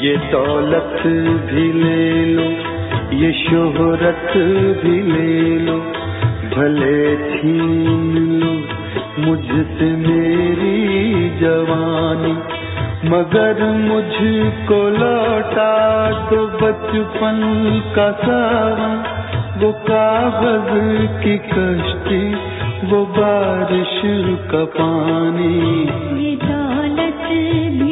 یہ دولت بھی لے لو، یہ شہرت بھی لے لو۔ بھلے چھین لو، مجھ سے میری جوانی۔ مگر مجھ کو لوٹا تو بچپن کا سارا وہ کاغذ کی کشتی، وہ بارش کا پانی۔ یہ دولت بھی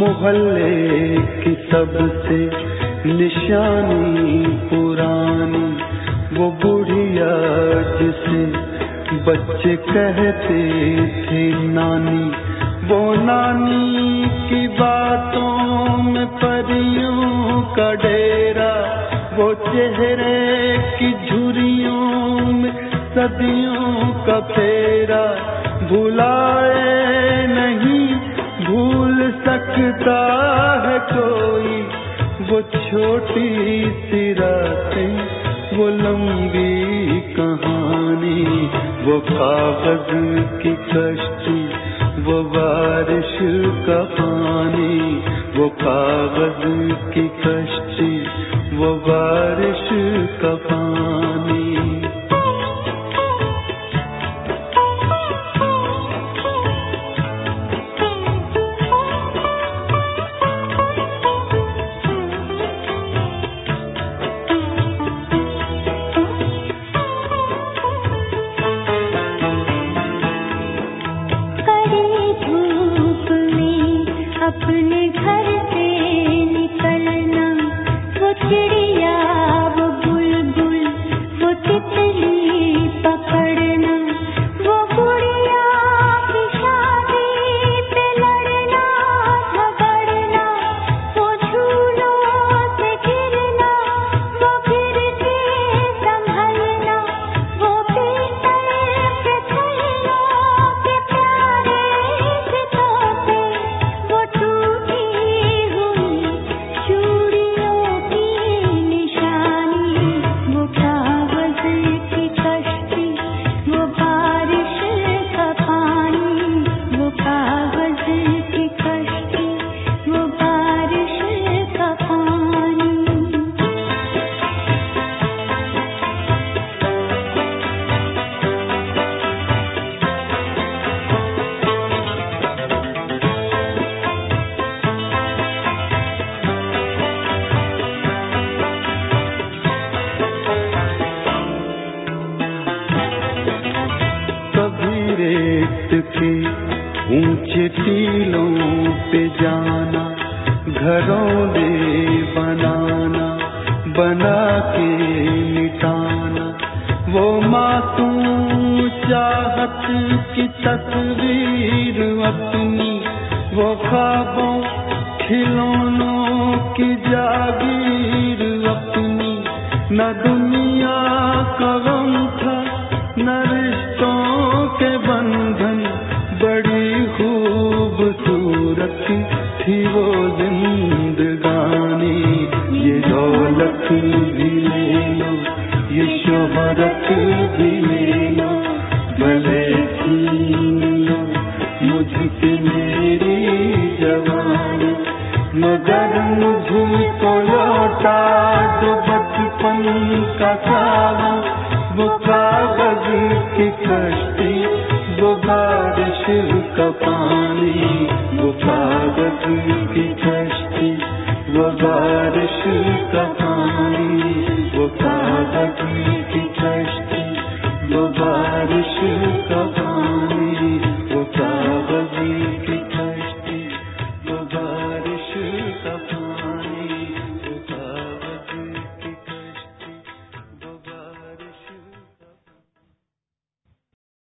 محلے کی سب سے نشانی پرانی وہ بڑھیا جسے بچے کہتے تھے نانی وہ نانی کی باتوں میں پریوں کا ڈیرا وہ چہرے کی جھریوں میں صدیوں کا پھیرا بھلائے سکتا ہے کوئی، وہ چھوٹی سی راتیں، وہ لمبی کہانی، وہ کاغذ کی کشتی، وہ بارش کا پانی، وہ کاغذ کی کشتی، وہ بارش کا پانی۔ چاہت کی تصویر اپنی، وہ خوابوں، کھلونوں کی جاگیر اپنی۔ نہ دنیا کا غم تھا، نہ رشتوں کے بندھن۔ بڑی خوبصورت تھی وہ زندگانی۔ یہ دولت بھی لے لو، یہ شہرت بھی لے لو بچپن کا سارا وہ کاغذ کی کشتی، وہ بارش کا پانی، وہ کاغذ کی کشتی، وہ بارش کا پانی، وہ کاغذ کی کشتی، وہ بارش کا